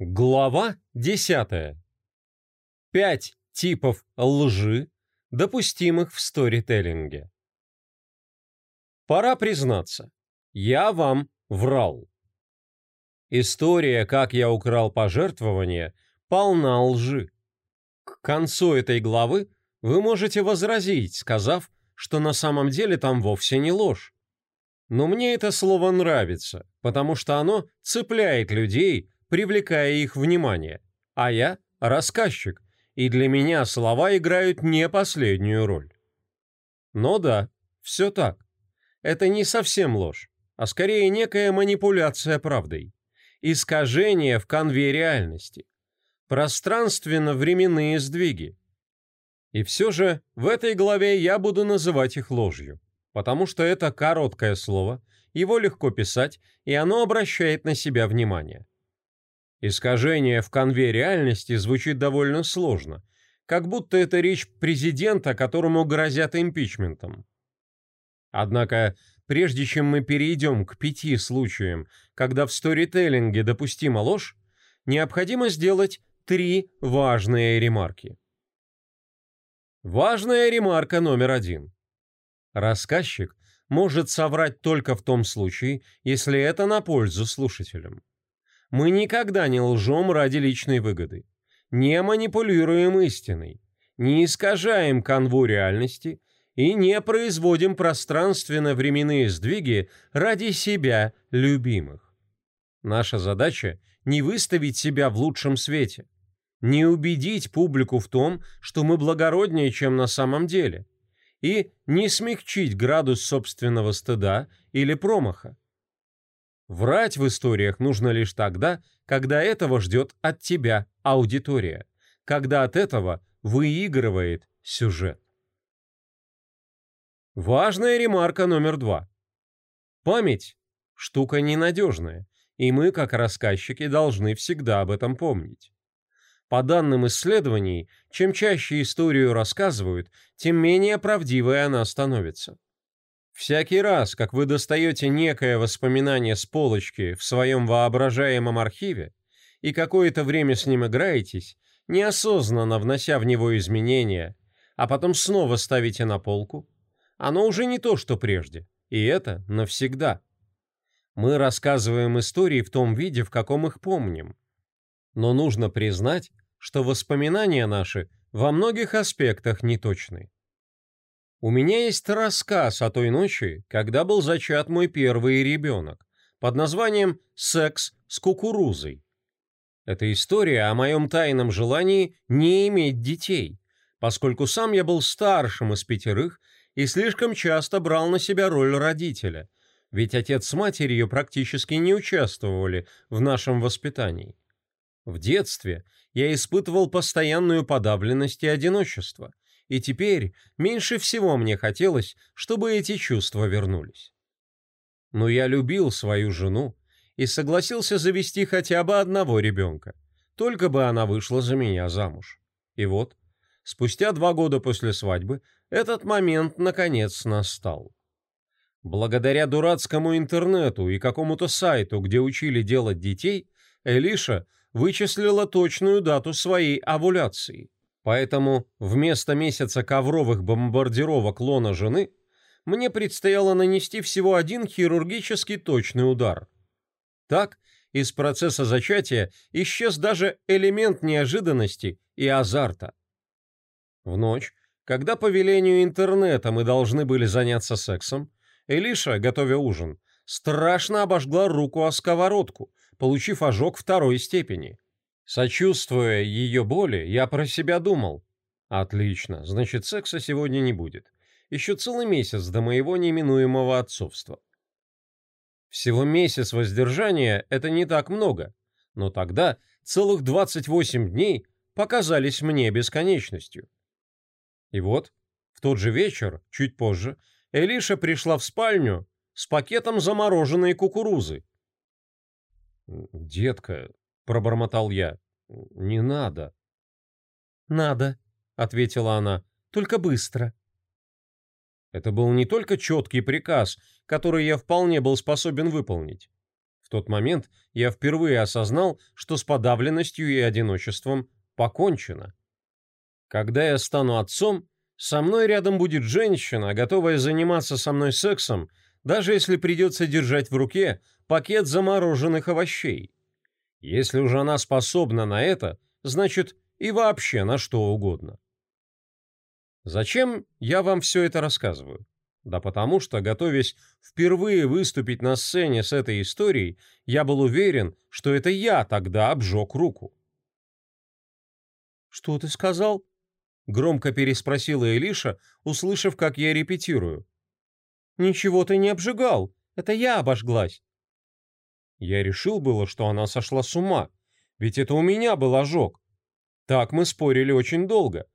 Глава 10. Пять типов лжи, допустимых в сторителлинге. Пора признаться, я вам врал. История, как я украл пожертвование, полна лжи. К концу этой главы вы можете возразить, сказав, что на самом деле там вовсе не ложь. Но мне это слово нравится, потому что оно цепляет людей, привлекая их внимание, а я – рассказчик, и для меня слова играют не последнюю роль. Но да, все так. Это не совсем ложь, а скорее некая манипуляция правдой. Искажение в конве реальности. Пространственно-временные сдвиги. И все же в этой главе я буду называть их ложью, потому что это короткое слово, его легко писать, и оно обращает на себя внимание. Искажение в конве реальности звучит довольно сложно, как будто это речь президента, которому грозят импичментом. Однако, прежде чем мы перейдем к пяти случаям, когда в сторителлинге допустима ложь, необходимо сделать три важные ремарки. Важная ремарка номер один. Рассказчик может соврать только в том случае, если это на пользу слушателям. Мы никогда не лжем ради личной выгоды, не манипулируем истиной, не искажаем канву реальности. И не производим пространственно-временные сдвиги ради себя любимых. Наша задача – не выставить себя в лучшем свете, не убедить публику в том, что мы благороднее, чем на самом деле, и не смягчить градус собственного стыда или промаха. Врать в историях нужно лишь тогда, когда этого ждет от тебя аудитория, когда от этого выигрывает сюжет. Важная ремарка номер два. Память – штука ненадежная, и мы, как рассказчики, должны всегда об этом помнить. По данным исследований, чем чаще историю рассказывают, тем менее правдивой она становится. Всякий раз, как вы достаете некое воспоминание с полочки в своем воображаемом архиве и какое-то время с ним играетесь, неосознанно внося в него изменения, а потом снова ставите на полку, оно уже не то, что прежде, и это навсегда. Мы рассказываем истории в том виде, в каком их помним. Но нужно признать, что воспоминания наши во многих аспектах неточны. У меня есть рассказ о той ночи, когда был зачат мой первый ребенок, под названием «Секс с кукурузой». Это история о моем тайном желании не иметь детей, поскольку сам я был старшим из пятерых и слишком часто брал на себя роль родителя, ведь отец с матерью практически не участвовали в нашем воспитании. В детстве я испытывал постоянную подавленность и одиночество – и теперь меньше всего мне хотелось, чтобы эти чувства вернулись. Но я любил свою жену и согласился завести хотя бы одного ребенка, только бы она вышла за меня замуж. И вот, спустя два года после свадьбы, этот момент наконец настал. Благодаря дурацкому интернету и какому-то сайту, где учили делать детей, Элиша вычислила точную дату своей овуляции – Поэтому вместо месяца ковровых бомбардировок лона жены мне предстояло нанести всего один хирургически точный удар. Так, из процесса зачатия исчез даже элемент неожиданности и азарта. В ночь, когда по велению интернета мы должны были заняться сексом, Элиша, готовя ужин, страшно обожгла руку о сковородку, получив ожог второй степени. Сочувствуя ее боли, я про себя думал. Отлично, значит, секса сегодня не будет. Еще целый месяц до моего неминуемого отцовства. Всего месяц воздержания – это не так много, но тогда целых 28 дней показались мне бесконечностью. И вот, в тот же вечер, чуть позже, Элиша пришла в спальню с пакетом замороженной кукурузы. «Детка, пробормотал я. «Не надо». «Надо», — ответила она, — «только быстро». Это был не только четкий приказ, который я вполне был способен выполнить. В тот момент я впервые осознал, что с подавленностью и одиночеством покончено. Когда я стану отцом, со мной рядом будет женщина, готовая заниматься со мной сексом, даже если придется держать в руке пакет замороженных овощей. Если уже она способна на это, значит и вообще на что угодно. Зачем я вам все это рассказываю? Да потому что, готовясь впервые выступить на сцене с этой историей, я был уверен, что это я тогда обжег руку. «Что ты сказал?» — громко переспросила Элиша, услышав, как я репетирую. «Ничего ты не обжигал, это я обожглась». Я решил было, что она сошла с ума, ведь это у меня был ожог. Так мы спорили очень долго.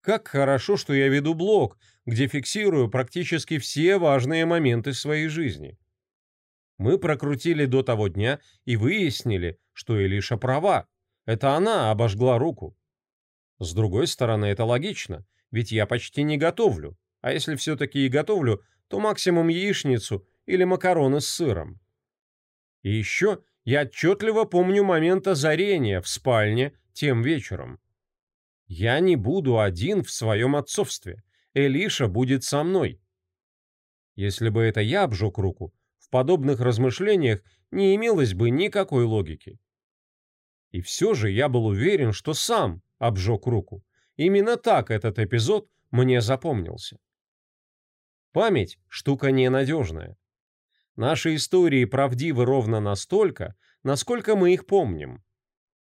Как хорошо, что я веду блог, где фиксирую практически все важные моменты своей жизни. Мы прокрутили до того дня и выяснили, что Элиша права. Это она обожгла руку. С другой стороны, это логично, ведь я почти не готовлю, а если все-таки и готовлю, то максимум яичницу или макароны с сыром. И еще я отчетливо помню момент озарения в спальне тем вечером. Я не буду один в своем отцовстве. Элиша будет со мной. Если бы это я обжег руку, в подобных размышлениях не имелось бы никакой логики. И все же я был уверен, что сам обжег руку. Именно так этот эпизод мне запомнился. Память – штука ненадежная. Наши истории правдивы ровно настолько, насколько мы их помним.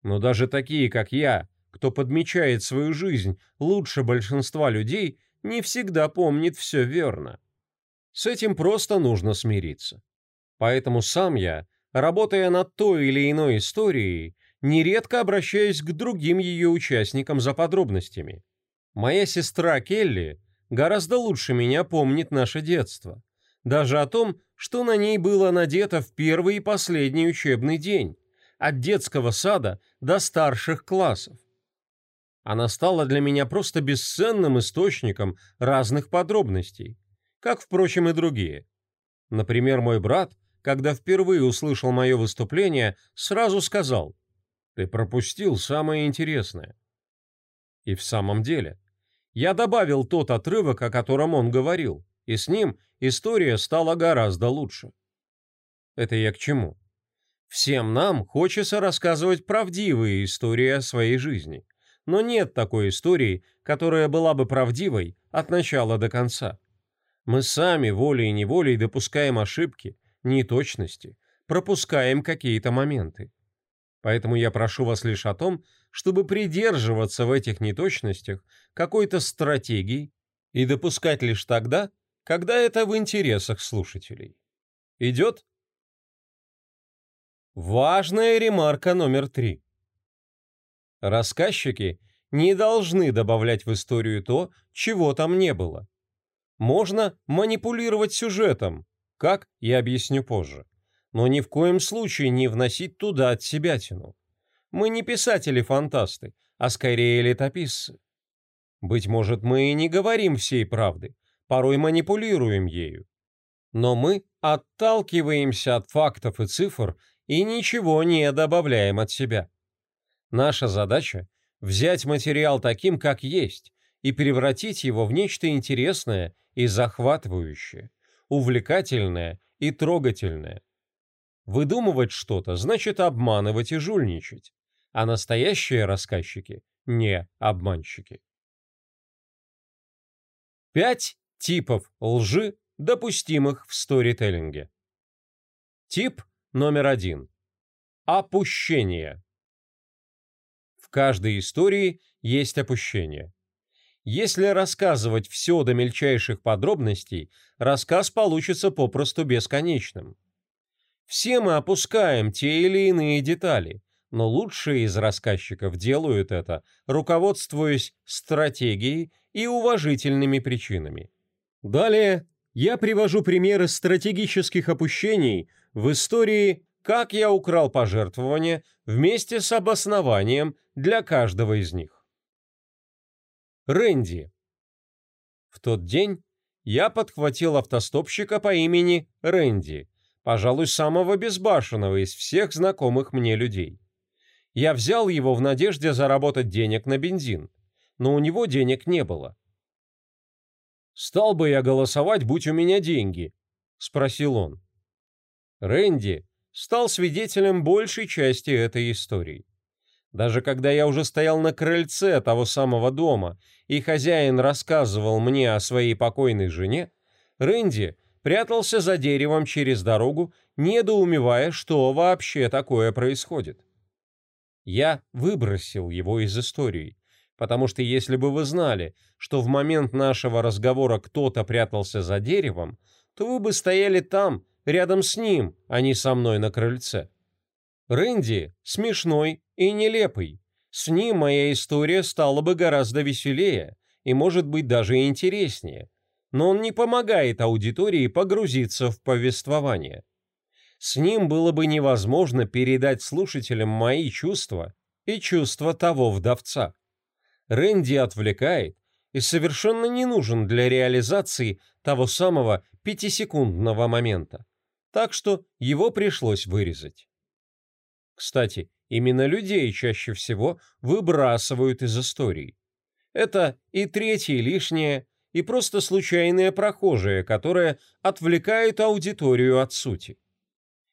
Но даже такие, как я, кто подмечает свою жизнь лучше большинства людей, не всегда помнит все верно. С этим просто нужно смириться. Поэтому сам я, работая над той или иной историей, нередко обращаюсь к другим ее участникам за подробностями. Моя сестра Келли гораздо лучше меня помнит наше детство. Даже о том, что на ней было надето в первый и последний учебный день, от детского сада до старших классов. Она стала для меня просто бесценным источником разных подробностей, как, впрочем, и другие. Например, мой брат, когда впервые услышал мое выступление, сразу сказал – ты пропустил самое интересное. И в самом деле, я добавил тот отрывок, о котором он говорил, и с ним история стала гораздо лучше. Это я к чему? Всем нам хочется рассказывать правдивые истории о своей жизни, но нет такой истории, которая была бы правдивой от начала до конца. Мы сами волей-неволей допускаем ошибки, неточности, пропускаем какие-то моменты. Поэтому я прошу вас лишь о том, чтобы придерживаться в этих неточностях какой-то стратегии и допускать лишь тогда, когда это в интересах слушателей. Идет? Важная ремарка номер три. Рассказчики не должны добавлять в историю то, чего там не было. Можно манипулировать сюжетом, как я объясню позже но ни в коем случае не вносить туда от себя тяну. Мы не писатели-фантасты, а скорее летописцы. Быть может, мы и не говорим всей правды, порой манипулируем ею. Но мы отталкиваемся от фактов и цифр и ничего не добавляем от себя. Наша задача – взять материал таким, как есть, и превратить его в нечто интересное и захватывающее, увлекательное и трогательное – Выдумывать что-то значит обманывать и жульничать, а настоящие рассказчики не обманщики. Пять типов лжи, допустимых в сторителлинге. Тип номер один. Опущение. В каждой истории есть опущение. Если рассказывать все до мельчайших подробностей, рассказ получится попросту бесконечным. Все мы опускаем те или иные детали, но лучшие из рассказчиков делают это, руководствуясь стратегией и уважительными причинами. Далее я привожу примеры стратегических опущений в истории «Как я украл пожертвования» вместе с обоснованием для каждого из них. Рэнди. В тот день я подхватил автостопщика по имени Рэнди – Пожалуй, самого безбашенного из всех знакомых мне людей. Я взял его в надежде заработать денег на бензин, но у него денег не было. «Стал бы я голосовать, будь у меня деньги?» — спросил он. Рэнди стал свидетелем большей части этой истории. Даже когда я уже стоял на крыльце того самого дома, и хозяин рассказывал мне о своей покойной жене, Рэнди прятался за деревом через дорогу, недоумевая, что вообще такое происходит. Я выбросил его из истории, потому что если бы вы знали, что в момент нашего разговора кто-то прятался за деревом, то вы бы стояли там, рядом с ним, а не со мной на крыльце. Рэнди смешной и нелепый. С ним моя история стала бы гораздо веселее и, может быть, даже интереснее. Но он не помогает аудитории погрузиться в повествование. С ним было бы невозможно передать слушателям мои чувства и чувства того вдовца. Рэнди отвлекает и совершенно не нужен для реализации того самого пятисекундного момента. Так что его пришлось вырезать. Кстати, именно людей чаще всего выбрасывают из истории. Это и третье лишнее, и просто случайные прохожие, которые отвлекают аудиторию от сути.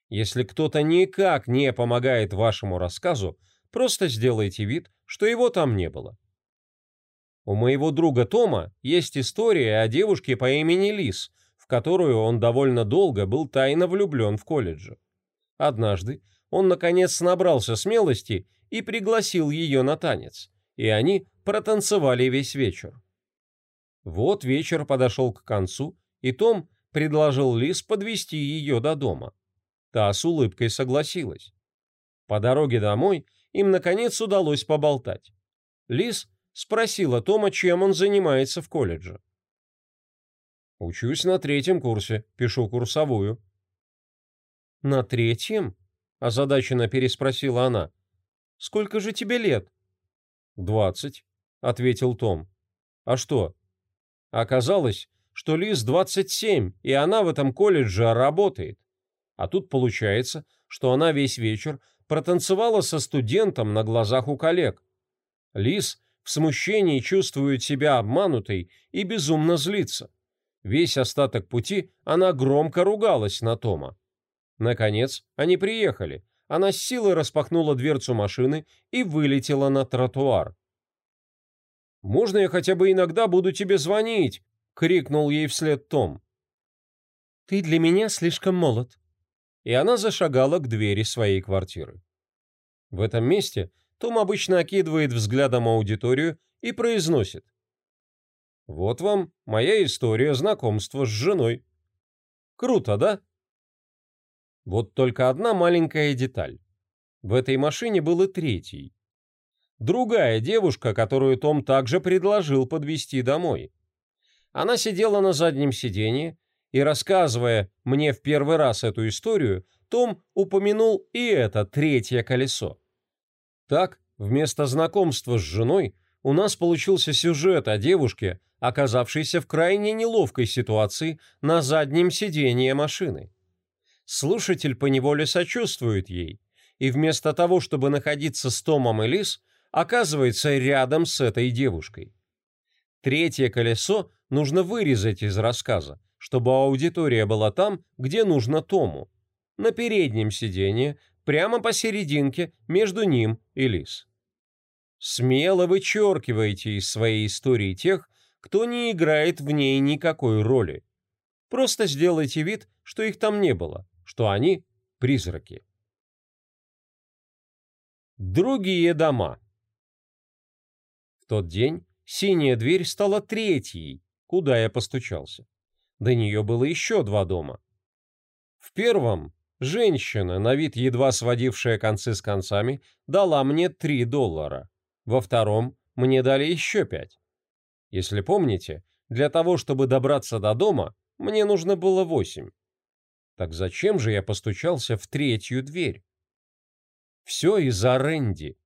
Если кто-то никак не помогает вашему рассказу, просто сделайте вид, что его там не было. У моего друга Тома есть история о девушке по имени Лис, в которую он довольно долго был тайно влюблен в колледже. Однажды он наконец набрался смелости и пригласил ее на танец, и они протанцевали весь вечер. Вот вечер подошел к концу, и Том предложил Лис подвести ее до дома. Та с улыбкой согласилась. По дороге домой им, наконец, удалось поболтать. Лиз спросила Тома, чем он занимается в колледже. «Учусь на третьем курсе, пишу курсовую». «На третьем?» – озадаченно переспросила она. «Сколько же тебе лет?» «Двадцать», – ответил Том. «А что?» Оказалось, что Лиз 27, и она в этом колледже работает. А тут получается, что она весь вечер протанцевала со студентом на глазах у коллег. Лис в смущении чувствует себя обманутой и безумно злится. Весь остаток пути она громко ругалась на Тома. Наконец, они приехали. Она с силой распахнула дверцу машины и вылетела на тротуар. «Можно я хотя бы иногда буду тебе звонить?» — крикнул ей вслед Том. «Ты для меня слишком молод», и она зашагала к двери своей квартиры. В этом месте Том обычно окидывает взглядом аудиторию и произносит. «Вот вам моя история знакомства с женой. Круто, да?» Вот только одна маленькая деталь. В этой машине был и третий. Другая девушка, которую Том также предложил подвезти домой. Она сидела на заднем сиденье и рассказывая мне в первый раз эту историю, Том упомянул и это третье колесо. Так, вместо знакомства с женой, у нас получился сюжет о девушке, оказавшейся в крайне неловкой ситуации на заднем сиденье машины. Слушатель поневоле сочувствует ей, и вместо того, чтобы находиться с Томом и Лиз, оказывается рядом с этой девушкой. Третье колесо нужно вырезать из рассказа, чтобы аудитория была там, где нужно Тому, на переднем сиденье, прямо посерединке между ним и Лис. Смело вычеркивайте из своей истории тех, кто не играет в ней никакой роли. Просто сделайте вид, что их там не было, что они призраки. Другие дома. В тот день синяя дверь стала третьей, куда я постучался. До нее было еще два дома. В первом женщина, на вид едва сводившая концы с концами, дала мне 3 доллара. Во втором мне дали еще пять. Если помните, для того, чтобы добраться до дома, мне нужно было восемь. Так зачем же я постучался в третью дверь? Все из-за Рэнди.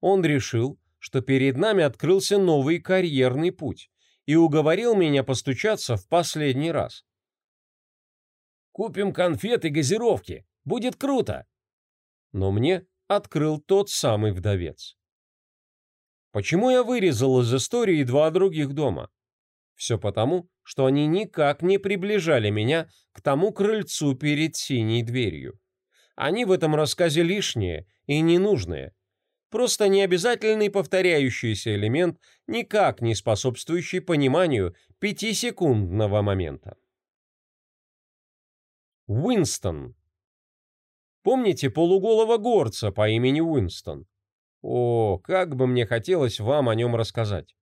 Он решил, что перед нами открылся новый карьерный путь, и уговорил меня постучаться в последний раз. Купим конфеты и газировки. Будет круто!» Но мне открыл тот самый вдовец. Почему я вырезал из истории два других дома? Все потому, что они никак не приближали меня к тому крыльцу перед синей дверью. Они в этом рассказе лишние и ненужные. Просто необязательный повторяющийся элемент, никак не способствующий пониманию пятисекундного момента. Уинстон. Помните полуголого горца по имени Уинстон? О, как бы мне хотелось вам о нем рассказать.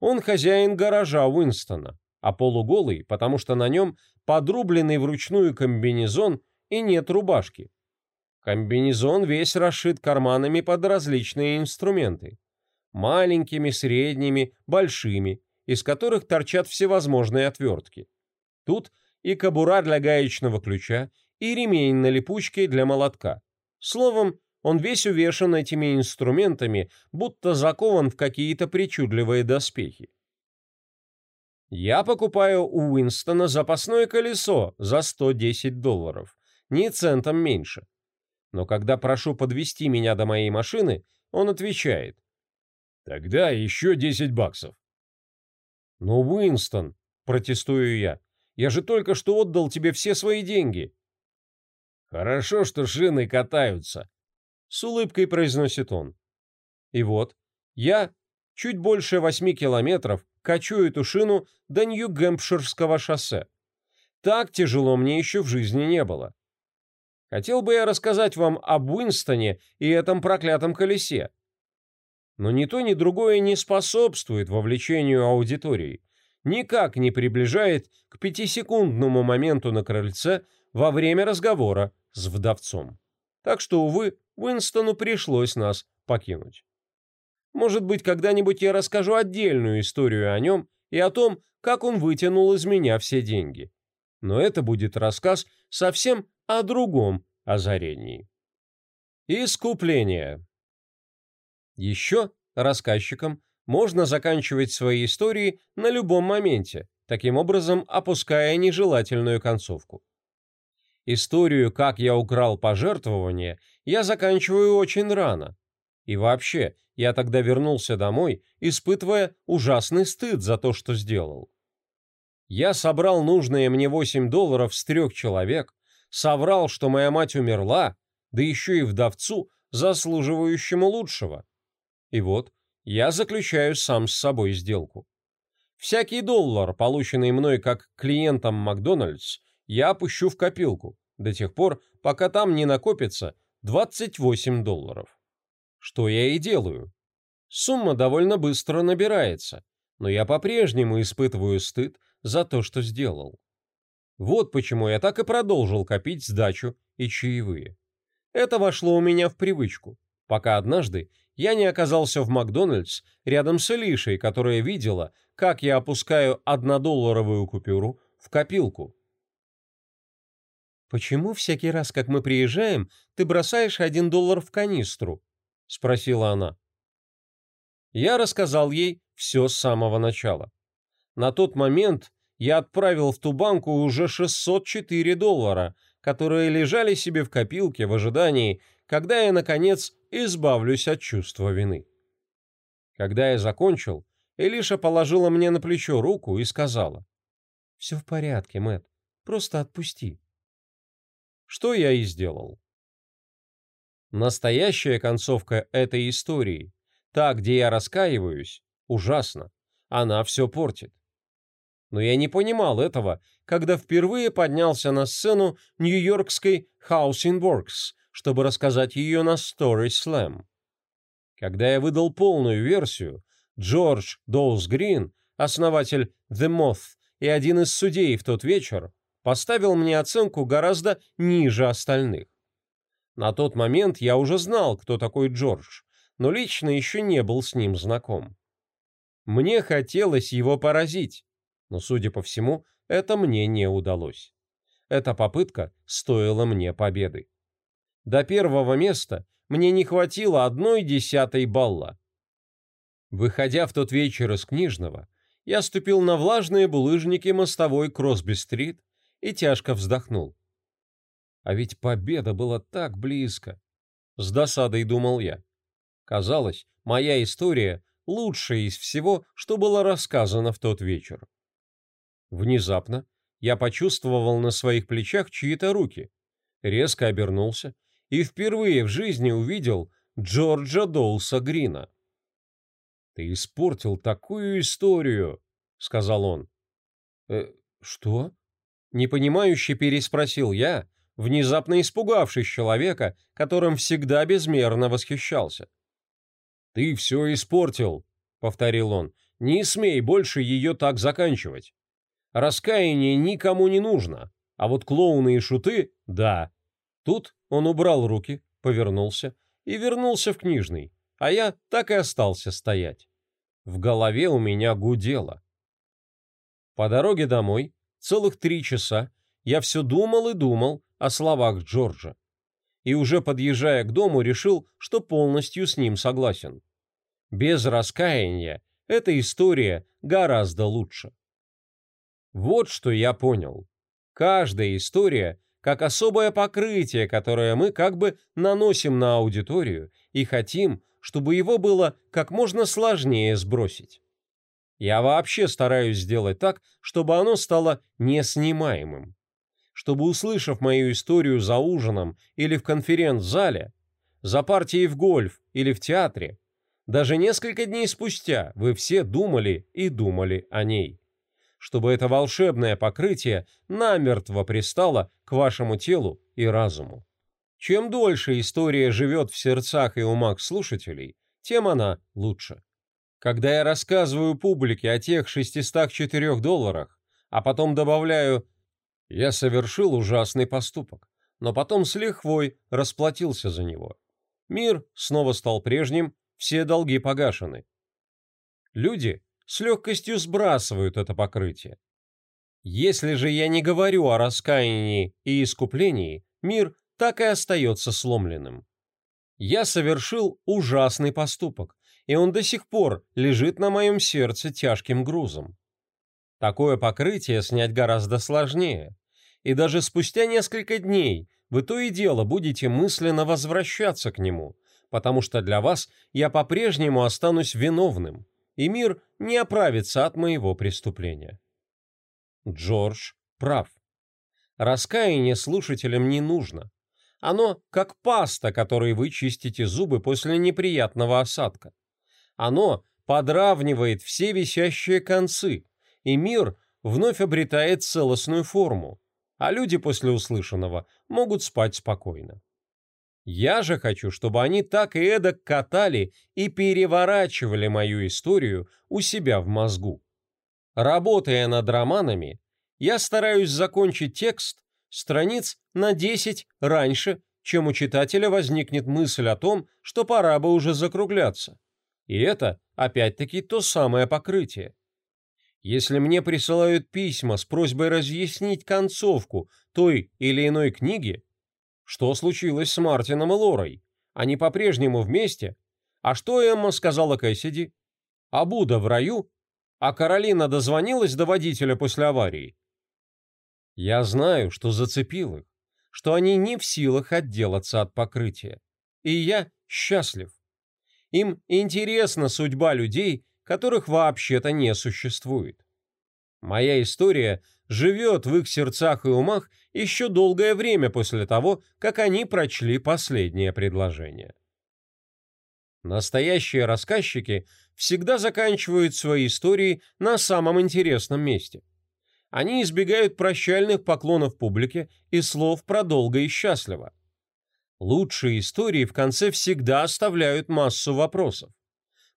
Он хозяин гаража Уинстона, а полуголый, потому что на нем подрубленный вручную комбинезон и нет рубашки. Комбинезон весь расшит карманами под различные инструменты. Маленькими, средними, большими, из которых торчат всевозможные отвертки. Тут и кобура для гаечного ключа, и ремень на липучке для молотка. Словом, он весь увешан этими инструментами, будто закован в какие-то причудливые доспехи. Я покупаю у Уинстона запасное колесо за 110 долларов, ни центом меньше. Но когда прошу подвести меня до моей машины, он отвечает. Тогда еще 10 баксов. Но, Уинстон, протестую я, я же только что отдал тебе все свои деньги. Хорошо, что шины катаются, с улыбкой произносит он. И вот, я чуть больше восьми километров качу эту шину до Нью-Гэмпширского шоссе. Так тяжело мне еще в жизни не было. Хотел бы я рассказать вам об Уинстоне и этом проклятом колесе. Но ни то, ни другое не способствует вовлечению аудитории, никак не приближает к пятисекундному моменту на крыльце во время разговора с вдовцом. Так что, увы, Уинстону пришлось нас покинуть. Может быть, когда-нибудь я расскажу отдельную историю о нем и о том, как он вытянул из меня все деньги. Но это будет рассказ совсем о другом озарении. Искупление. Еще рассказчикам можно заканчивать свои истории на любом моменте, таким образом опуская нежелательную концовку. Историю «Как я украл пожертвование» я заканчиваю очень рано. И вообще, я тогда вернулся домой, испытывая ужасный стыд за то, что сделал. Я собрал нужные мне 8 долларов с трех человек, соврал, что моя мать умерла, да еще и вдовцу, заслуживающему лучшего. И вот, я заключаю сам с собой сделку. Всякий доллар, полученный мной как клиентом Макдональдс, я опущу в копилку до тех пор, пока там не накопится 28 долларов. Что я и делаю. Сумма довольно быстро набирается, но я по-прежнему испытываю стыд за то, что сделал. Вот почему я так и продолжил копить сдачу и чаевые. Это вошло у меня в привычку, пока однажды я не оказался в Макдональдс рядом с Элишей, которая видела, как я опускаю однодолларовую купюру в копилку. «Почему всякий раз, как мы приезжаем, ты бросаешь один доллар в канистру?» — спросила она. Я рассказал ей все с самого начала. На тот момент я отправил в ту банку уже 604 доллара, которые лежали себе в копилке в ожидании, когда я, наконец, избавлюсь от чувства вины. Когда я закончил, Элиша положила мне на плечо руку и сказала, «Все в порядке, Мэтт, просто отпусти». Что я и сделал. Настоящая концовка этой истории, та, где я раскаиваюсь, ужасна. Она все портит но я не понимал этого, когда впервые поднялся на сцену нью-йоркской Housing Works, чтобы рассказать ее на Story Slam. Когда я выдал полную версию, Джордж Доус Грин, основатель The Moth и один из судей в тот вечер, поставил мне оценку гораздо ниже остальных. На тот момент я уже знал, кто такой Джордж, но лично еще не был с ним знаком. Мне хотелось его поразить, но, судя по всему, это мне не удалось. Эта попытка стоила мне победы. До первого места мне не хватило одной десятой балла. Выходя в тот вечер из книжного, я ступил на влажные булыжники мостовой Кросби-стрит и тяжко вздохнул. А ведь победа была так близко. С досадой думал я. Казалось, моя история лучшая из всего, что было рассказано в тот вечер. Внезапно я почувствовал на своих плечах чьи-то руки, резко обернулся и впервые в жизни увидел Джорджа Доуса Грина. «Ты испортил такую историю», — сказал он. «Э, что?» — непонимающе переспросил я, внезапно испугавшись человека, которым всегда безмерно восхищался. «Ты все испортил», — повторил он. «Не смей больше ее так заканчивать. Раскаяние никому не нужно, а вот клоуны и шуты — да». Тут он убрал руки, повернулся и вернулся в книжный, а я так и остался стоять. В голове у меня гудело. По дороге домой целых три часа я все думал и думал о словах Джорджа. И уже подъезжая к дому, решил, что полностью с ним согласен. Без раскаяния эта история гораздо лучше. Вот что я понял. Каждая история как особое покрытие, которое мы как бы наносим на аудиторию и хотим, чтобы его было как можно сложнее сбросить. Я вообще стараюсь сделать так, чтобы оно стало неснимаемым. Чтобы, услышав мою историю за ужином или в конференц-зале, за партией в гольф или в театре, даже несколько дней спустя вы все думали и думали о ней чтобы это волшебное покрытие намертво пристало к вашему телу и разуму. Чем дольше история живет в сердцах и умах слушателей, тем она лучше. Когда я рассказываю публике о тех 604 долларах, а потом добавляю «я совершил ужасный поступок», но потом с лихвой расплатился за него. Мир снова стал прежним, все долги погашены. Люди с легкостью сбрасывают это покрытие. Если же я не говорю о раскаянии и искуплении, мир так и остается сломленным. Я совершил ужасный поступок, и он до сих пор лежит на моем сердце тяжким грузом. Такое покрытие снять гораздо сложнее, и даже спустя несколько дней вы то и дело будете мысленно возвращаться к нему, потому что для вас я по-прежнему останусь виновным и мир не оправится от моего преступления. Джордж прав. Раскаяние слушателям не нужно. Оно как паста, которой вы чистите зубы после неприятного осадка. Оно подравнивает все висящие концы, и мир вновь обретает целостную форму, а люди после услышанного могут спать спокойно. Я же хочу, чтобы они так и эдак катали и переворачивали мою историю у себя в мозгу. Работая над романами, я стараюсь закончить текст страниц на 10 раньше, чем у читателя возникнет мысль о том, что пора бы уже закругляться. И это, опять-таки, то самое покрытие. Если мне присылают письма с просьбой разъяснить концовку той или иной книги, что случилось с Мартином и Лорой? Они по-прежнему вместе? А что Эмма сказала Кэссиди? А Буда в раю? А Каролина дозвонилась до водителя после аварии? Я знаю, что зацепил их, что они не в силах отделаться от покрытия. И я счастлив. Им интересна судьба людей, которых вообще-то не существует. Моя история живет в их сердцах и умах еще долгое время после того, как они прочли последнее предложение. Настоящие рассказчики всегда заканчивают свои истории на самом интересном месте. Они избегают прощальных поклонов публике и слов про долго и счастливо. Лучшие истории в конце всегда оставляют массу вопросов.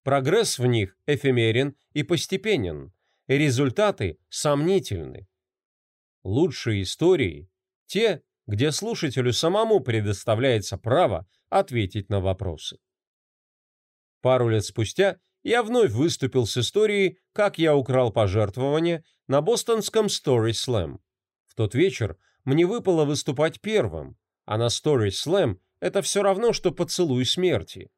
Прогресс в них эфемерен и постепенен, результаты сомнительны. Лучшие истории – те, где слушателю самому предоставляется право ответить на вопросы. Пару лет спустя я вновь выступил с историей «Как я украл пожертвования» на бостонском Story Slam. В тот вечер мне выпало выступать первым, а на Story Slam это все равно, что поцелуй смерти.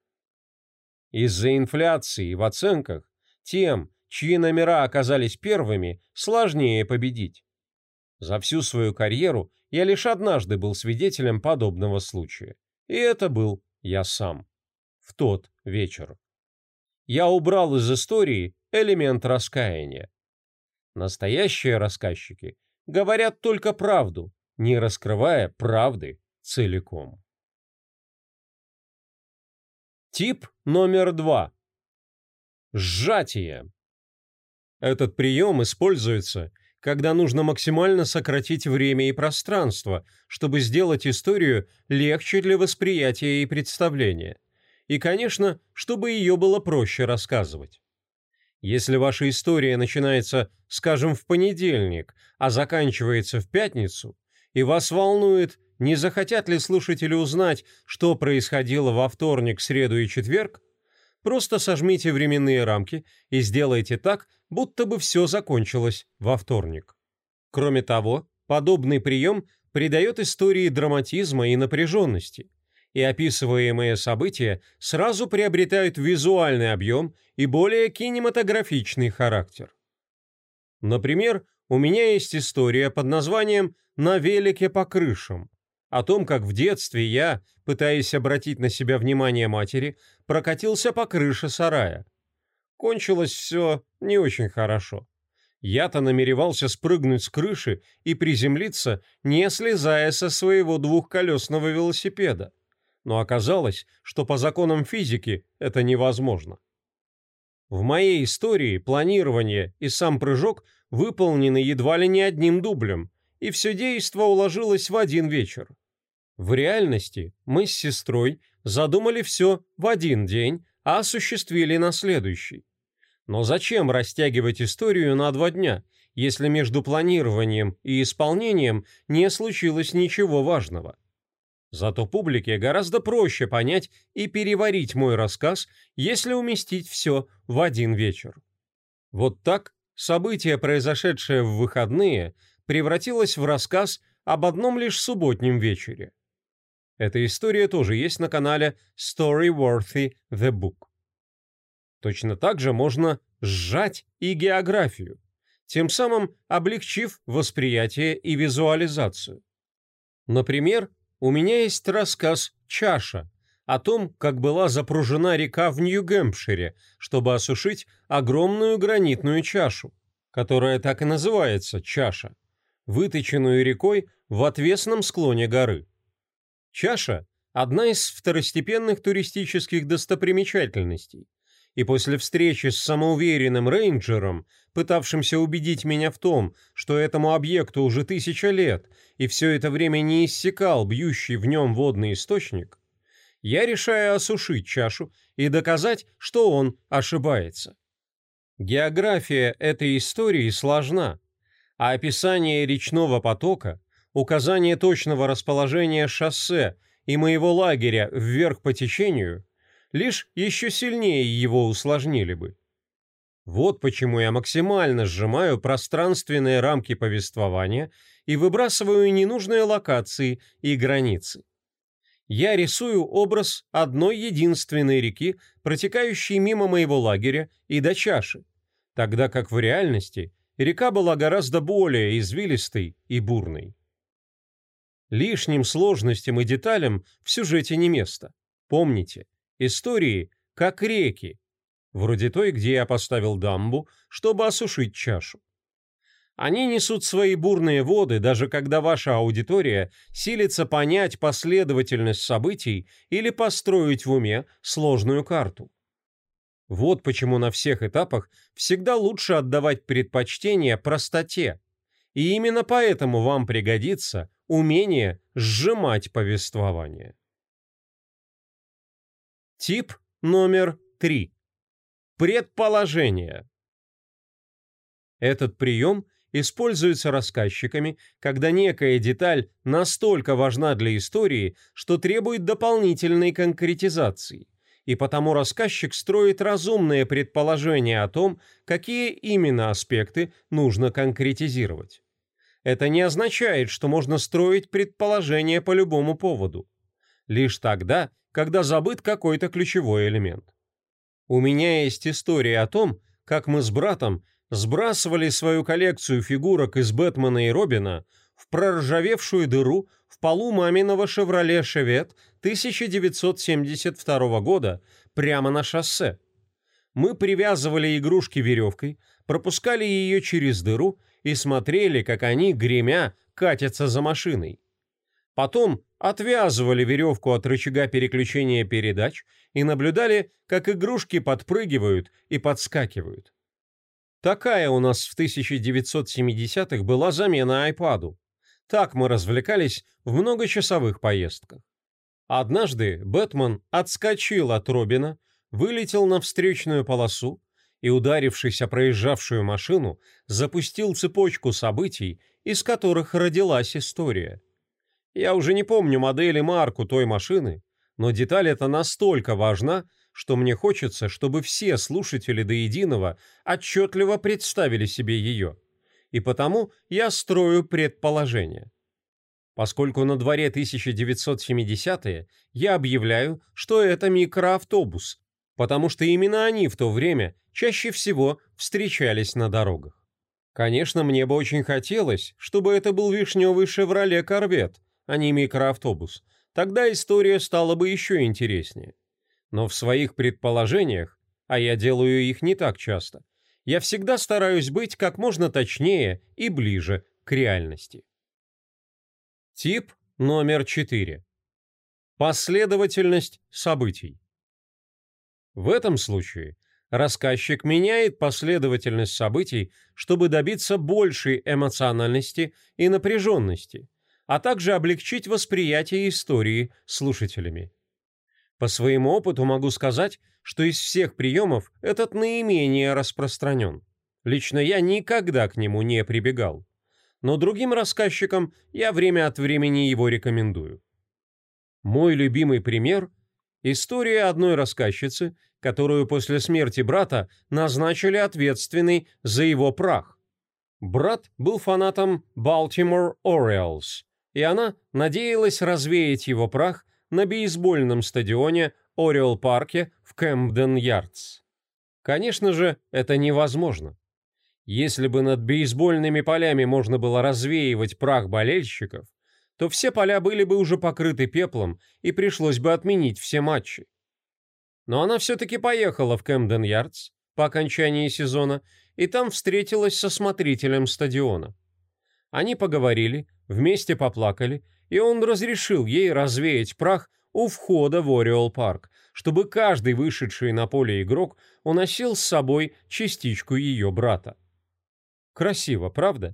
Из-за инфляции в оценках тем, чьи номера оказались первыми, сложнее победить. За всю свою карьеру я лишь однажды был свидетелем подобного случая. И это был я сам. В тот вечер. Я убрал из истории элемент раскаяния. Настоящие рассказчики говорят только правду, не раскрывая правды целиком. Тип номер два. Сжатие. Этот прием используется, когда нужно максимально сократить время и пространство, чтобы сделать историю легче для восприятия и представления. И, конечно, чтобы ее было проще рассказывать. Если ваша история начинается, скажем, в понедельник, а заканчивается в пятницу, и вас волнует, не захотят ли слушатели узнать, что происходило во вторник, среду и четверг, просто сожмите временные рамки и сделайте так, будто бы все закончилось во вторник. Кроме того, подобный прием придает истории драматизма и напряженности, и описываемые события сразу приобретают визуальный объем и более кинематографичный характер. Например, у меня есть история под названием «На велике по крышам», о том, как в детстве я, пытаясь обратить на себя внимание матери, прокатился по крыше сарая. Кончилось все не очень хорошо. Я-то намеревался спрыгнуть с крыши и приземлиться, не слезая со своего двухколесного велосипеда. Но оказалось, что по законам физики это невозможно. В моей истории планирование и сам прыжок выполнены едва ли не одним дублем, и все действо уложилось в один вечер. В реальности мы с сестрой задумали все в один день, а осуществили на следующий. Но зачем растягивать историю на два дня, если между планированием и исполнением не случилось ничего важного? Зато публике гораздо проще понять и переварить мой рассказ, если уместить все в один вечер. Вот так событие, произошедшее в выходные, превратилось в рассказ об одном лишь субботнем вечере. Эта история тоже есть на канале Storyworthy The Book. Точно так же можно сжать и географию, тем самым облегчив восприятие и визуализацию. Например, у меня есть рассказ «Чаша» о том, как была запружена река в Нью-Гэмпшире, чтобы осушить огромную гранитную чашу, которая так и называется «чаша», выточенную рекой в отвесном склоне горы. Чаша – одна из второстепенных туристических достопримечательностей, и после встречи с самоуверенным рейнджером, пытавшимся убедить меня в том, что этому объекту уже тысяча лет, и все это время не иссякал бьющий в нем водный источник, я решаю осушить чашу и доказать, что он ошибается. География этой истории сложна, а описание речного потока указание точного расположения шоссе и моего лагеря вверх по течению лишь еще сильнее его усложнили бы. Вот почему я максимально сжимаю пространственные рамки повествования и выбрасываю ненужные локации и границы. Я рисую образ одной единственной реки, протекающей мимо моего лагеря и до чаши, тогда как в реальности река была гораздо более извилистой и бурной. Лишним сложностям и деталям в сюжете не место. Помните, истории как реки, вроде той, где я поставил дамбу, чтобы осушить чашу. Они несут свои бурные воды, даже когда ваша аудитория силится понять последовательность событий или построить в уме сложную карту. Вот почему на всех этапах всегда лучше отдавать предпочтение простоте. И именно поэтому вам пригодится умение сжимать повествование. Тип номер три. Предположение. Этот прием используется рассказчиками, когда некая деталь настолько важна для истории, что требует дополнительной конкретизации, и потому рассказчик строит разумные предположения о том, какие именно аспекты нужно конкретизировать. Это не означает, что можно строить предположения по любому поводу. Лишь тогда, когда забыт какой-то ключевой элемент. У меня есть история о том, как мы с братом сбрасывали свою коллекцию фигурок из Бэтмена и Робина в проржавевшую дыру в полу маминого «Шевроле Шевет» 1972 года прямо на шоссе. Мы привязывали игрушки веревкой, пропускали ее через дыру и смотрели, как они, гремя, катятся за машиной. Потом отвязывали веревку от рычага переключения передач и наблюдали, как игрушки подпрыгивают и подскакивают. Такая у нас в 1970-х была замена айпаду. Так мы развлекались в многочасовых поездках. Однажды Бэтмен отскочил от Робина, вылетел на встречную полосу и, ударившись о проезжавшую машину, запустил цепочку событий, из которых родилась история. Я уже не помню модель и марку той машины, но деталь эта настолько важна, что мне хочется, чтобы все слушатели до единого отчетливо представили себе ее. И потому я строю предположение. Поскольку на дворе 1970-е, я объявляю, что это микроавтобус, потому что именно они в то время чаще всего встречались на дорогах. Конечно, мне бы очень хотелось, чтобы это был вишневый «Шевроле Корвет», а не микроавтобус. Тогда история стала бы еще интереснее. Но в своих предположениях, а я делаю их не так часто, я всегда стараюсь быть как можно точнее и ближе к реальности. Тип номер 4. Последовательность событий. В этом случае рассказчик меняет последовательность событий, чтобы добиться большей эмоциональности и напряженности, а также облегчить восприятие истории слушателями. По своему опыту могу сказать, что из всех приемов этот наименее распространен. Лично я никогда к нему не прибегал но другим рассказчикам я время от времени его рекомендую. Мой любимый пример – история одной рассказчицы, которую после смерти брата назначили ответственной за его прах. Брат был фанатом Baltimore Orioles, и она надеялась развеять его прах на бейсбольном стадионе Ориол Парке в Кэмпден-Ярдс. Конечно же, это невозможно. Если бы над бейсбольными полями можно было развеивать прах болельщиков, то все поля были бы уже покрыты пеплом и пришлось бы отменить все матчи. Но она все-таки поехала в Кэмден-Ярдс по окончании сезона и там встретилась со смотрителем стадиона. Они поговорили, вместе поплакали, и он разрешил ей развеять прах у входа в Ориол Парк, чтобы каждый вышедший на поле игрок уносил с собой частичку ее брата. Красиво, правда?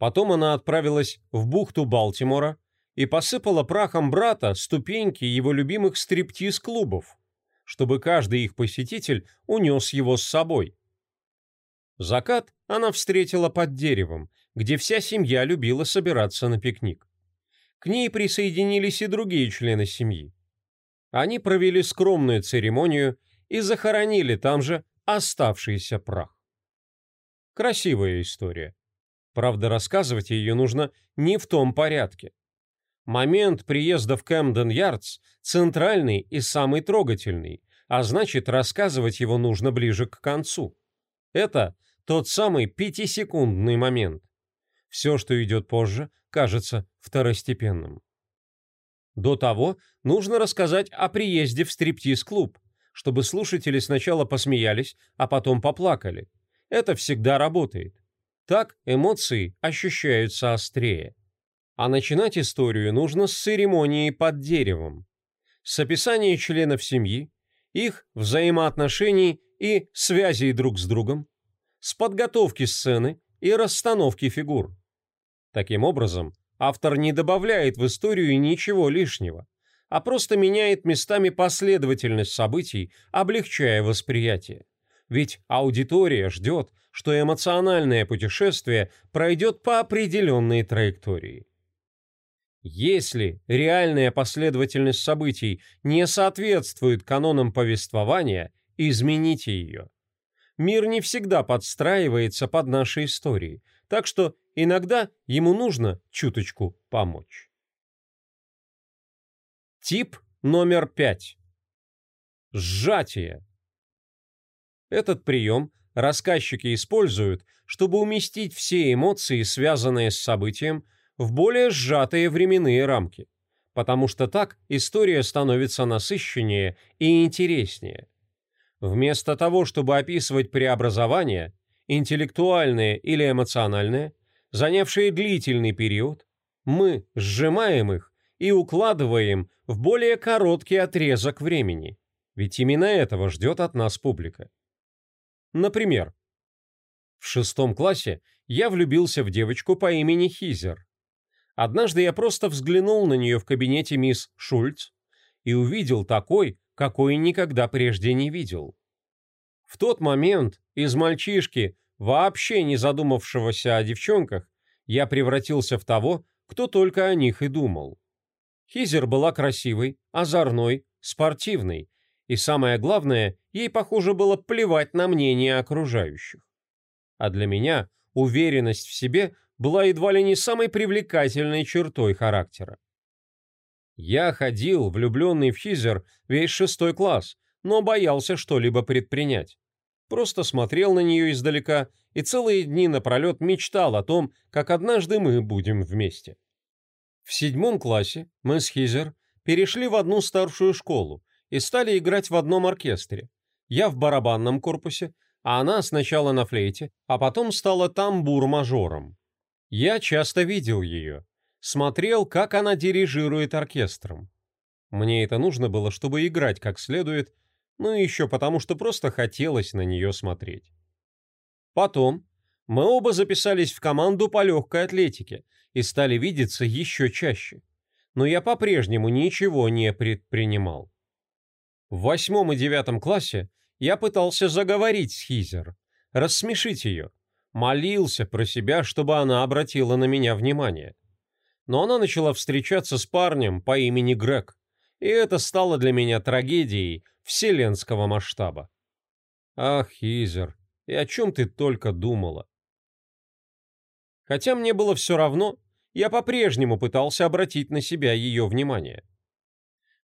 Потом она отправилась в бухту Балтимора и посыпала прахом брата ступеньки его любимых стриптиз-клубов, чтобы каждый их посетитель унес его с собой. Закат она встретила под деревом, где вся семья любила собираться на пикник. К ней присоединились и другие члены семьи. Они провели скромную церемонию и захоронили там же оставшийся прах. Красивая история. Правда, рассказывать ее нужно не в том порядке. Момент приезда в Кэмден-Ярдс центральный и самый трогательный, а значит, рассказывать его нужно ближе к концу. Это тот самый пятисекундный момент. Все, что идет позже, кажется второстепенным. До того нужно рассказать о приезде в стриптиз-клуб, чтобы слушатели сначала посмеялись, а потом поплакали. Это всегда работает. Так эмоции ощущаются острее. А начинать историю нужно с церемонии под деревом, с описания членов семьи, их взаимоотношений и связей друг с другом, с подготовки сцены и расстановки фигур. Таким образом, автор не добавляет в историю ничего лишнего, а просто меняет местами последовательность событий, облегчая восприятие. Ведь аудитория ждет, что эмоциональное путешествие пройдет по определенной траектории. Если реальная последовательность событий не соответствует канонам повествования, измените ее. Мир не всегда подстраивается под наши истории, так что иногда ему нужно чуточку помочь. Тип номер пять. Сжатие. Этот прием рассказчики используют, чтобы уместить все эмоции, связанные с событием, в более сжатые временные рамки, потому что так история становится насыщеннее и интереснее. Вместо того, чтобы описывать преобразования, интеллектуальные или эмоциональные, занявшие длительный период, мы сжимаем их и укладываем в более короткий отрезок времени, ведь именно этого ждет от нас публика. Например, в шестом классе я влюбился в девочку по имени Хизер. Однажды я просто взглянул на нее в кабинете мисс Шульц и увидел такой, какой никогда прежде не видел. В тот момент из мальчишки, вообще не задумавшегося о девчонках, я превратился в того, кто только о них и думал. Хизер была красивой, озорной, спортивной, и самое главное, ей, похоже, было плевать на мнение окружающих. А для меня уверенность в себе была едва ли не самой привлекательной чертой характера. Я ходил, влюбленный в Хизер, весь шестой класс, но боялся что-либо предпринять. Просто смотрел на нее издалека и целые дни напролет мечтал о том, как однажды мы будем вместе. В седьмом классе мы с Хизер перешли в одну старшую школу и стали играть в одном оркестре. Я в барабанном корпусе, а она сначала на флейте, а потом стала тамбур-мажором. Я часто видел ее, смотрел, как она дирижирует оркестром. Мне это нужно было, чтобы играть как следует, ну и еще потому, что просто хотелось на нее смотреть. Потом мы оба записались в команду по легкой атлетике и стали видеться еще чаще. Но я по-прежнему ничего не предпринимал. В восьмом и девятом классе я пытался заговорить с Хизер, рассмешить ее, молился про себя, чтобы она обратила на меня внимание. Но она начала встречаться с парнем по имени Грег, и это стало для меня трагедией вселенского масштаба. Ах, Хизер, и о чем ты только думала? Хотя мне было все равно, я по-прежнему пытался обратить на себя ее внимание.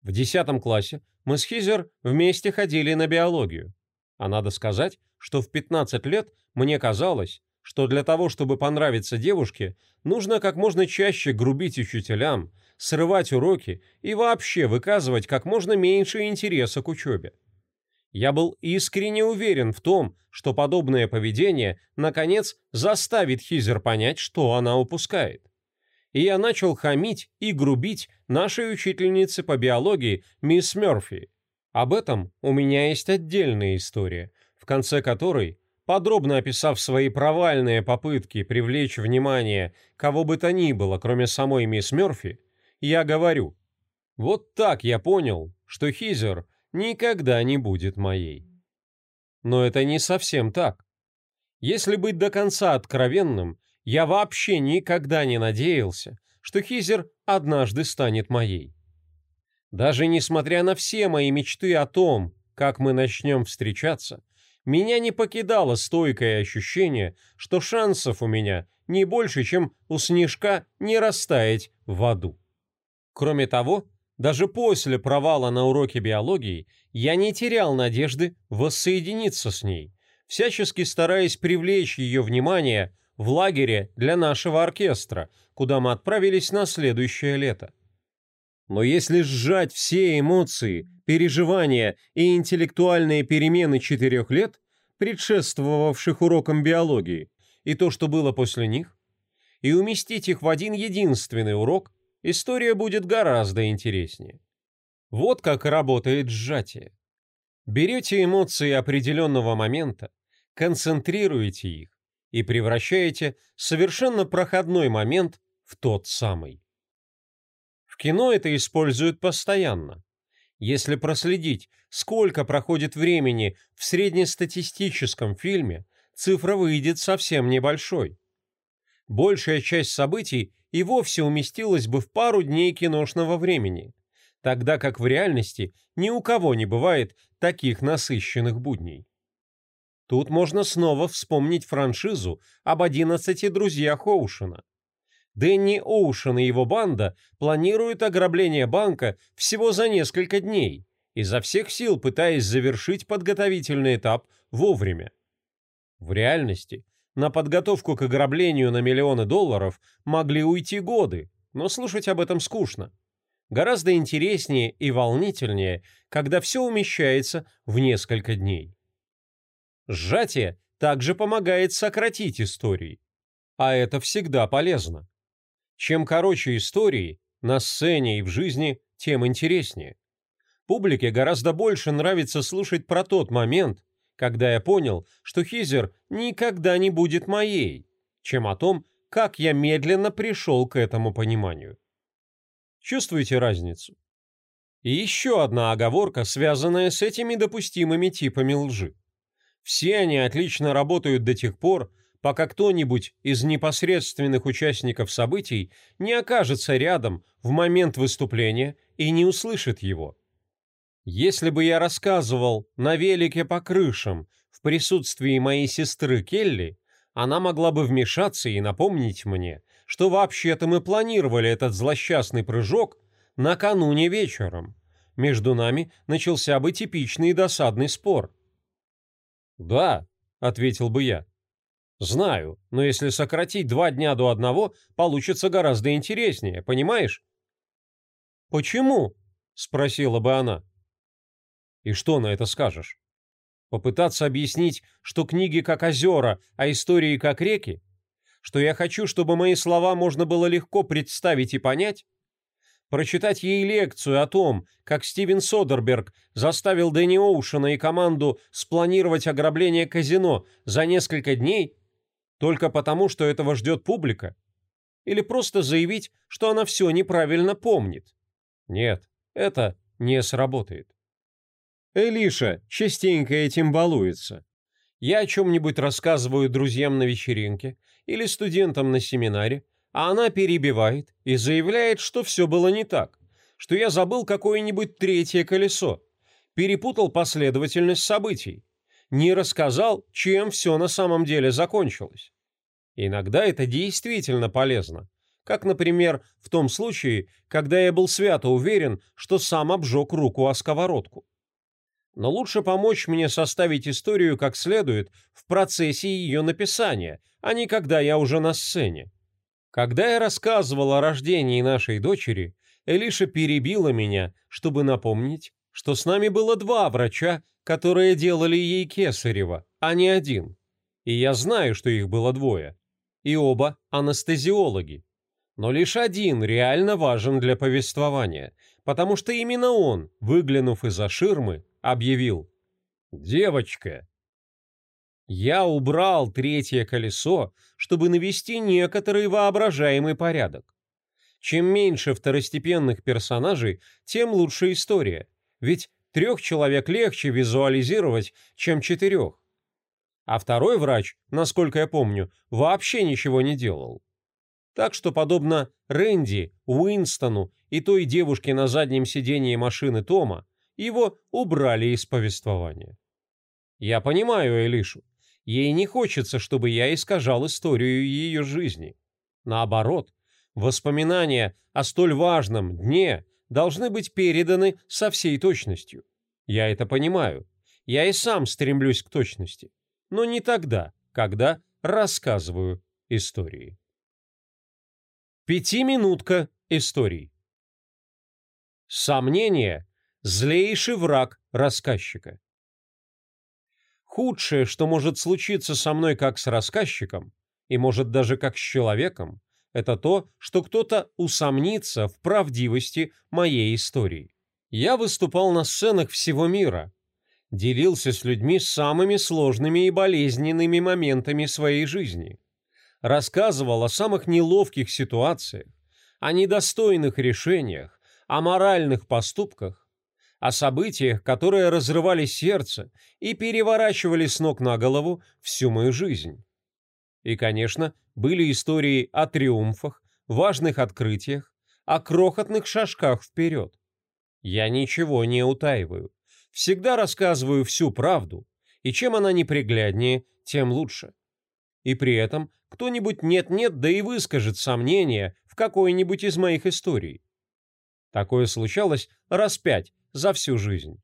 В десятом классе мы с Хизер вместе ходили на биологию. А надо сказать, что в 15 лет мне казалось, что для того, чтобы понравиться девушке, нужно как можно чаще грубить учителям, срывать уроки и вообще выказывать как можно меньше интереса к учебе. Я был искренне уверен в том, что подобное поведение, наконец, заставит Хизер понять, что она упускает. И я начал хамить и грубить нашей учительнице по биологии, мисс Мёрфи. Об этом у меня есть отдельная история, в конце которой, подробно описав свои провальные попытки привлечь внимание кого бы то ни было, кроме самой мисс Мёрфи, я говорю, вот так я понял, что Хизер никогда не будет моей. Но это не совсем так. Если быть до конца откровенным, я вообще никогда не надеялся, что Хизер однажды станет моей. Даже несмотря на все мои мечты о том, как мы начнем встречаться, меня не покидало стойкое ощущение, что шансов у меня не больше, чем у снежка не растаять в аду. Кроме того, даже после провала на уроке биологии я не терял надежды воссоединиться с ней, всячески стараясь привлечь ее внимание в лагере для нашего оркестра, куда мы отправились на следующее лето. Но если сжать все эмоции, переживания и интеллектуальные перемены четырех лет, предшествовавших урокам биологии, и то, что было после них, и уместить их в один единственный урок, история будет гораздо интереснее. Вот как работает сжатие. Берете эмоции определенного момента, концентрируете их и превращаете совершенно проходной момент в тот самый. В кино это используют постоянно. Если проследить, сколько проходит времени в среднестатистическом фильме, цифра выйдет совсем небольшой. Большая часть событий и вовсе уместилась бы в пару дней киношного времени, тогда как в реальности ни у кого не бывает таких насыщенных будней. Тут можно снова вспомнить франшизу об 11 друзьях Оушена. Дэнни Оушен и его банда планируют ограбление банка всего за несколько дней, изо всех сил пытаясь завершить подготовительный этап вовремя. В реальности на подготовку к ограблению на миллионы долларов могли уйти годы, но слушать об этом скучно. Гораздо интереснее и волнительнее, когда все умещается в несколько дней. Сжатие также помогает сократить истории, а это всегда полезно. Чем короче истории, на сцене и в жизни, тем интереснее. Публике гораздо больше нравится слушать про тот момент, когда я понял, что Хизер никогда не будет моей, чем о том, как я медленно пришел к этому пониманию. Чувствуете разницу? И еще одна оговорка, связанная с этими допустимыми типами лжи. Все они отлично работают до тех пор, пока кто-нибудь из непосредственных участников событий не окажется рядом в момент выступления и не услышит его. Если бы я рассказывал на велике по крышам в присутствии моей сестры Келли, она могла бы вмешаться и напомнить мне, что вообще-то мы планировали этот злосчастный прыжок накануне вечером. Между нами начался бы типичный досадный спор. «Да», — ответил бы я. «Знаю, но если сократить два дня до одного, получится гораздо интереснее, понимаешь?» «Почему?» — спросила бы она. И что на это скажешь? Попытаться объяснить, что книги как озера, а истории как реки? Что я хочу, чтобы мои слова можно было легко представить и понять? Прочитать ей лекцию о том, как Стивен Содерберг заставил Дэнни Оушена и команду спланировать ограбление казино за несколько дней, только потому, что этого ждет публика? Или просто заявить, что она все неправильно помнит? Нет, это не сработает. Элиша частенько этим балуется. Я о чем-нибудь рассказываю друзьям на вечеринке или студентам на семинаре, а она перебивает и заявляет, что все было не так, что я забыл какое-нибудь третье колесо, перепутал последовательность событий, не рассказал, чем все на самом деле закончилось. Иногда это действительно полезно, как, например, в том случае, когда я был свято уверен, что сам обжег руку о сковородку но лучше помочь мне составить историю как следует в процессе ее написания, а не когда я уже на сцене. Когда я рассказывал о рождении нашей дочери, Элиша перебила меня, чтобы напомнить, что с нами было два врача, которые делали ей кесарево, а не один. И я знаю, что их было двое. И оба анестезиологи. Но лишь один реально важен для повествования, потому что именно он, выглянув из-за ширмы, объявил «Девочка». Я убрал третье колесо, чтобы навести некоторый воображаемый порядок. Чем меньше второстепенных персонажей, тем лучше история, ведь трех человек легче визуализировать, чем четырех. А второй врач, насколько я помню, вообще ничего не делал. Так что, подобно Рэнди, Уинстону и той девушке на заднем сидении машины Тома, его убрали из повествования. Я понимаю Элишу. Ей не хочется, чтобы я искажал историю ее жизни. Наоборот, воспоминания о столь важном дне должны быть переданы со всей точностью. Я это понимаю. Я и сам стремлюсь к точности. Но не тогда, когда рассказываю истории. Пятиминутка историй. Сомнения злейший враг рассказчика. Худшее, что может случиться со мной как с рассказчиком, и может даже как с человеком, это то, что кто-то усомнится в правдивости моей истории. Я выступал на сценах всего мира, делился с людьми самыми сложными и болезненными моментами своей жизни, рассказывал о самых неловких ситуациях, о недостойных решениях, о моральных поступках, о событиях, которые разрывали сердце и переворачивали с ног на голову всю мою жизнь. И, конечно, были истории о триумфах, важных открытиях, о крохотных шажках вперед. Я ничего не утаиваю. Всегда рассказываю всю правду, и чем она непригляднее, тем лучше. И при этом кто-нибудь нет-нет, да и выскажет сомнения в какой-нибудь из моих историй. Такое случалось раз пять за всю жизнь.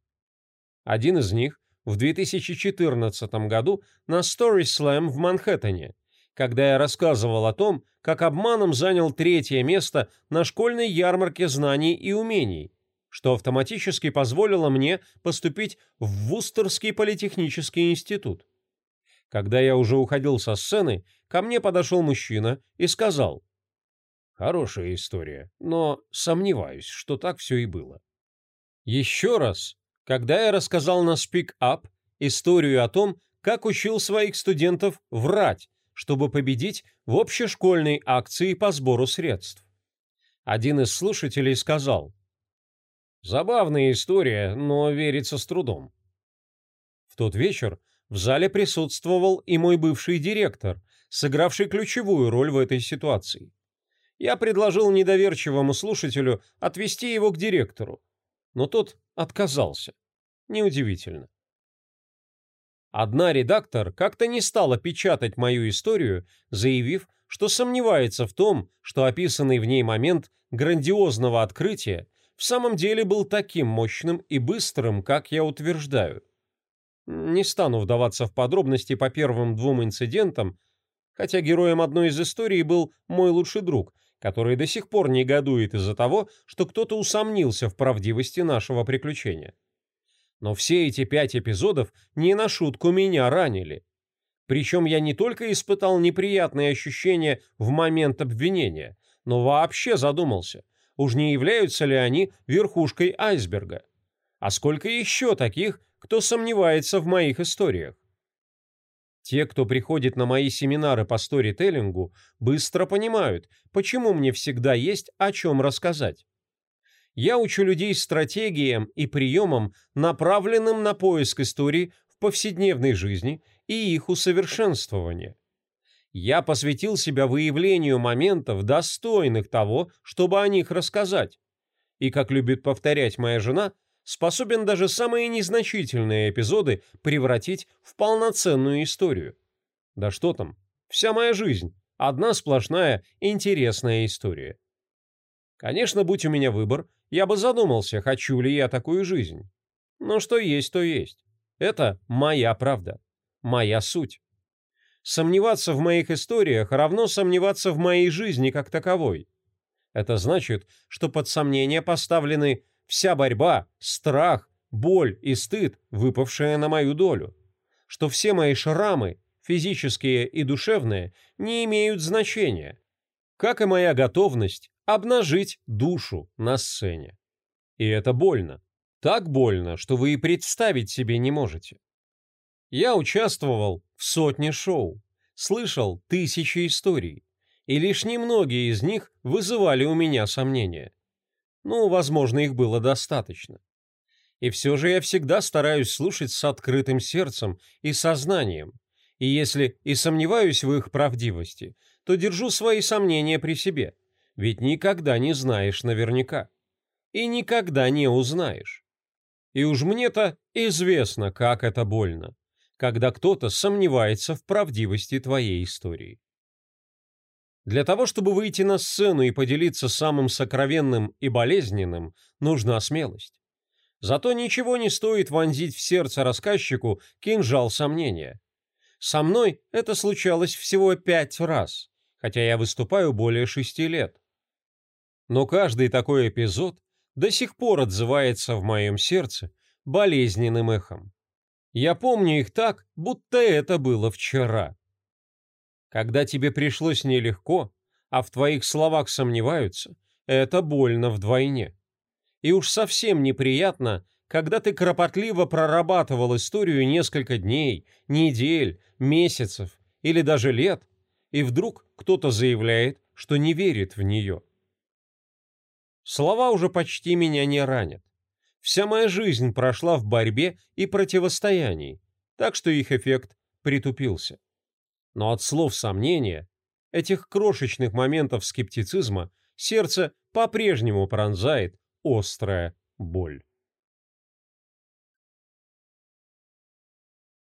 Один из них в 2014 году на Story Slam в Манхэттене, когда я рассказывал о том, как обманом занял третье место на школьной ярмарке знаний и умений, что автоматически позволило мне поступить в Вустерский политехнический институт. Когда я уже уходил со сцены, ко мне подошел мужчина и сказал, «Хорошая история, но сомневаюсь, что так все и было». Еще раз, когда я рассказал на Speak Up историю о том, как учил своих студентов врать, чтобы победить в общешкольной акции по сбору средств. Один из слушателей сказал, «Забавная история, но верится с трудом». В тот вечер в зале присутствовал и мой бывший директор, сыгравший ключевую роль в этой ситуации. Я предложил недоверчивому слушателю отвести его к директору, но тот отказался. Неудивительно. Одна редактор как-то не стала печатать мою историю, заявив, что сомневается в том, что описанный в ней момент грандиозного открытия в самом деле был таким мощным и быстрым, как я утверждаю. Не стану вдаваться в подробности по первым двум инцидентам, хотя героем одной из историй был мой лучший друг, который до сих пор негодует из-за того, что кто-то усомнился в правдивости нашего приключения. Но все эти пять эпизодов не на шутку меня ранили. Причем я не только испытал неприятные ощущения в момент обвинения, но вообще задумался, уж не являются ли они верхушкой айсберга. А сколько еще таких, кто сомневается в моих историях? Те, кто приходит на мои семинары по сторителлингу, быстро понимают, почему мне всегда есть о чем рассказать. Я учу людей стратегиям и приемам, направленным на поиск историй в повседневной жизни и их усовершенствование. Я посвятил себя выявлению моментов, достойных того, чтобы о них рассказать. И, как любит повторять моя жена, способен даже самые незначительные эпизоды превратить в полноценную историю. Да что там, вся моя жизнь – одна сплошная интересная история. Конечно, будь у меня выбор, я бы задумался, хочу ли я такую жизнь. Но что есть, то есть. Это моя правда, моя суть. Сомневаться в моих историях равно сомневаться в моей жизни как таковой. Это значит, что под сомнение поставлены вся борьба, страх, боль и стыд, выпавшие на мою долю. Что все мои шрамы, физические и душевные, не имеют значения. Как и моя готовность обнажить душу на сцене. И это больно. Так больно, что вы и представить себе не можете. Я участвовал в сотне шоу, слышал тысячи историй, и лишь немногие из них вызывали у меня сомнения. Ну, возможно, их было достаточно. И все же я всегда стараюсь слушать с открытым сердцем и сознанием, и если и сомневаюсь в их правдивости, то держу свои сомнения при себе, ведь никогда не знаешь наверняка. И никогда не узнаешь. И уж мне-то известно, как это больно когда кто-то сомневается в правдивости твоей истории. Для того, чтобы выйти на сцену и поделиться самым сокровенным и болезненным, нужна смелость. Зато ничего не стоит вонзить в сердце рассказчику кинжал сомнения. Со мной это случалось всего пять раз, хотя я выступаю более шести лет. Но каждый такой эпизод до сих пор отзывается в моем сердце болезненным эхом. Я помню их так, будто это было вчера. Когда тебе пришлось нелегко, а в твоих словах сомневаются, это больно вдвойне. И уж совсем неприятно, когда ты кропотливо прорабатывал историю несколько дней, недель, месяцев или даже лет, и вдруг кто-то заявляет, что не верит в нее. Слова уже почти меня не ранят. Вся моя жизнь прошла в борьбе и противостоянии, так что их эффект притупился. Но от слов сомнения, этих крошечных моментов скептицизма, сердце по-прежнему пронзает острая боль.